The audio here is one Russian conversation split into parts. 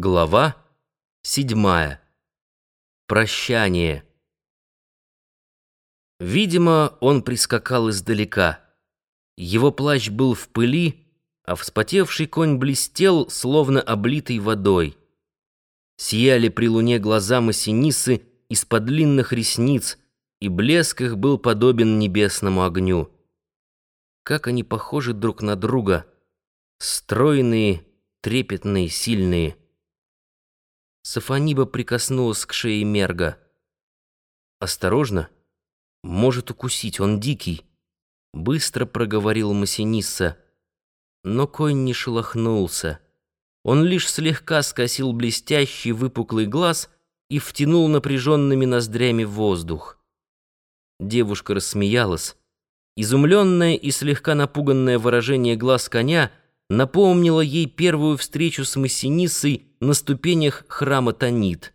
Глава седьмая. Прощание. Видимо, он прискакал издалека. Его плащ был в пыли, а вспотевший конь блестел, словно облитый водой. Сияли при луне глаза Массинисы из-под длинных ресниц, и блеск их был подобен небесному огню. Как они похожи друг на друга, стройные, трепетные, сильные. Сафониба прикоснулась к шее Мерга. «Осторожно! Может укусить, он дикий!» Быстро проговорил Масинисса. Но конь не шелохнулся. Он лишь слегка скосил блестящий выпуклый глаз и втянул напряженными ноздрями воздух. Девушка рассмеялась. Изумленное и слегка напуганное выражение глаз коня — напомнила ей первую встречу с Массиниссой на ступенях храма Танит.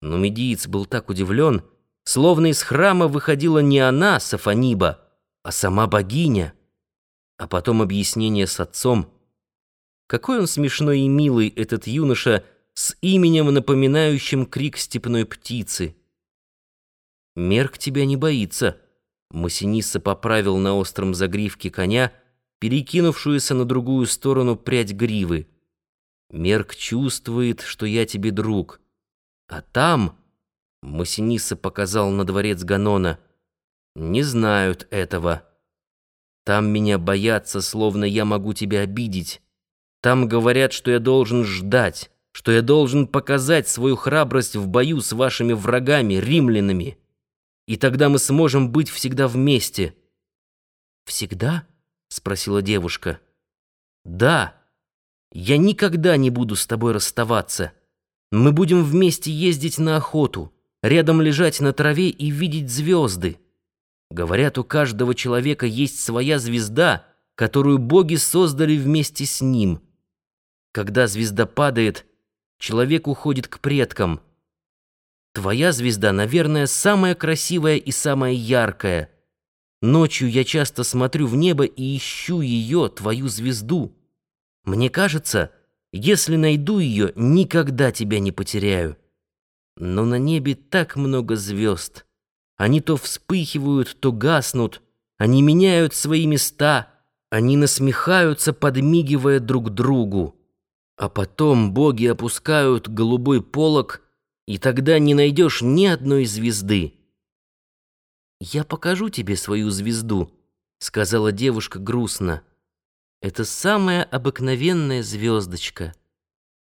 Но медиец был так удивлен, словно из храма выходила не она, Сафониба, а сама богиня. А потом объяснение с отцом. Какой он смешной и милый, этот юноша, с именем, напоминающим крик степной птицы. «Мерк тебя не боится», — Массинисса поправил на остром загривке коня — перекинувшуюся на другую сторону прядь гривы. Мерк чувствует, что я тебе друг. А там, Масиниса показал на дворец Ганона, не знают этого. Там меня боятся, словно я могу тебя обидеть. Там говорят, что я должен ждать, что я должен показать свою храбрость в бою с вашими врагами, римлянами. И тогда мы сможем быть всегда вместе. Всегда? — спросила девушка. «Да. Я никогда не буду с тобой расставаться. Мы будем вместе ездить на охоту, рядом лежать на траве и видеть звезды. Говорят, у каждого человека есть своя звезда, которую боги создали вместе с ним. Когда звезда падает, человек уходит к предкам. Твоя звезда, наверное, самая красивая и самая яркая — Ночью я часто смотрю в небо и ищу ее, твою звезду. Мне кажется, если найду ее, никогда тебя не потеряю. Но на небе так много звезд. Они то вспыхивают, то гаснут. Они меняют свои места. Они насмехаются, подмигивая друг другу. А потом боги опускают голубой полог, и тогда не найдешь ни одной звезды. «Я покажу тебе свою звезду», — сказала девушка грустно. «Это самая обыкновенная звездочка.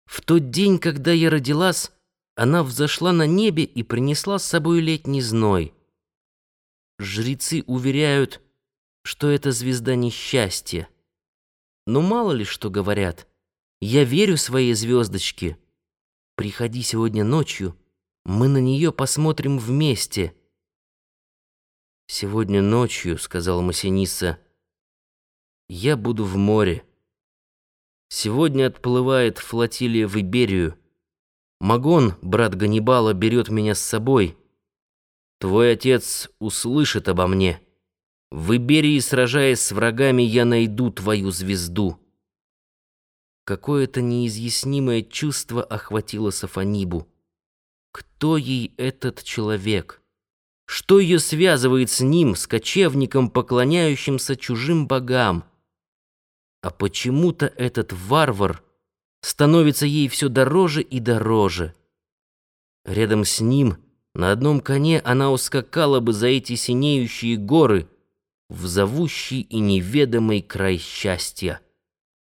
В тот день, когда я родилась, она взошла на небе и принесла с собой летний зной. Жрецы уверяют, что эта звезда несчастья. Но мало ли что говорят. Я верю своей звездочке. Приходи сегодня ночью, мы на нее посмотрим вместе». «Сегодня ночью», — сказал Масиниса, — «я буду в море. Сегодня отплывает флотилия в Иберию. Магон, брат Ганнибала, берет меня с собой. Твой отец услышит обо мне. В Иберии, сражаясь с врагами, я найду твою звезду». Какое-то неизъяснимое чувство охватило Сафонибу. Кто ей этот человек? Что ее связывает с ним, с кочевником, поклоняющимся чужим богам? А почему-то этот варвар становится ей все дороже и дороже. Рядом с ним, на одном коне, она ускакала бы за эти синеющие горы в зовущий и неведомый край счастья.